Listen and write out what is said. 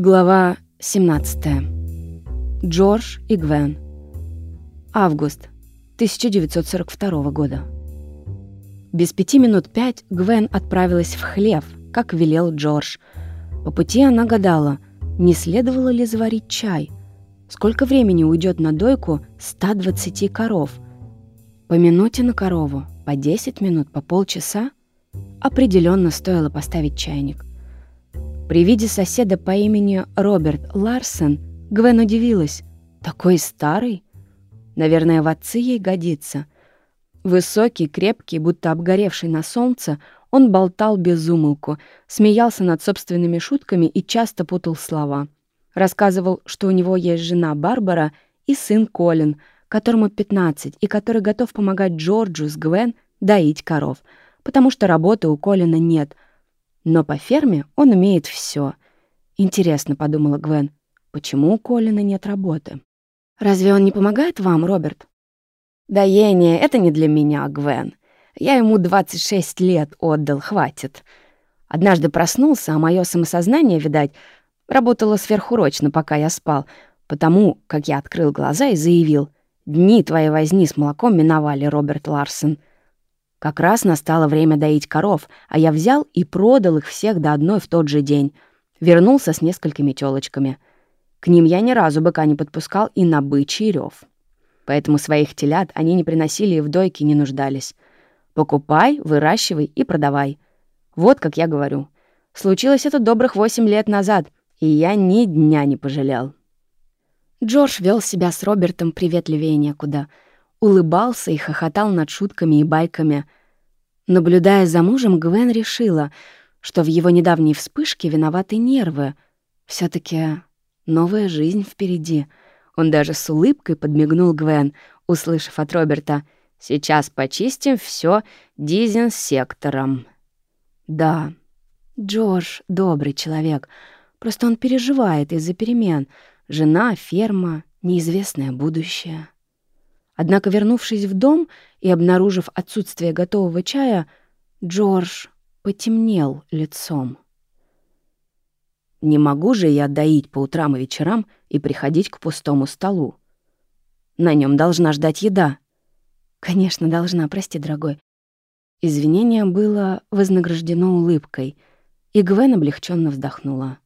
Глава 17. Джордж и Гвен. Август 1942 года. Без пяти минут пять Гвен отправилась в хлев, как велел Джордж. По пути она гадала, не следовало ли заварить чай. Сколько времени уйдет на дойку 120 коров? По минуте на корову, по 10 минут, по полчаса? Определенно стоило поставить чайник. При виде соседа по имени Роберт Ларсон Гвен удивилась. Такой старый? Наверное, в отцы ей годится. Высокий, крепкий, будто обгоревший на солнце, он болтал без умолку, смеялся над собственными шутками и часто путал слова. Рассказывал, что у него есть жена Барбара и сын Колин, которому 15 и который готов помогать Джорджу с Гвен доить коров, потому что работы у Колина нет — но по ферме он умеет все. Интересно, подумала Гвен, почему у Колина нет работы? Разве он не помогает вам, Роберт? Доение — это не для меня, Гвен. Я ему 26 лет отдал, хватит. Однажды проснулся, а мое самосознание, видать, работало сверхурочно, пока я спал, потому как я открыл глаза и заявил, «Дни твоей возни с молоком миновали, Роберт Ларсон. Как раз настало время доить коров, а я взял и продал их всех до одной в тот же день. Вернулся с несколькими тёлочками. К ним я ни разу быка не подпускал и на бычий рёв. Поэтому своих телят они не приносили и в дойке не нуждались. Покупай, выращивай и продавай. Вот как я говорю. Случилось это добрых восемь лет назад, и я ни дня не пожалел. Джордж вел себя с Робертом приветливее некуда — улыбался и хохотал над шутками и байками. Наблюдая за мужем, Гвен решила, что в его недавней вспышке виноваты нервы. все таки новая жизнь впереди. Он даже с улыбкой подмигнул Гвен, услышав от Роберта «Сейчас почистим все дизинсектором». Да, Джордж добрый человек, просто он переживает из-за перемен. Жена, ферма, неизвестное будущее. Однако, вернувшись в дом и обнаружив отсутствие готового чая, Джордж потемнел лицом. «Не могу же я доить по утрам и вечерам и приходить к пустому столу. На нем должна ждать еда». «Конечно, должна, прости, дорогой». Извинение было вознаграждено улыбкой, и Гвен облегченно вздохнула.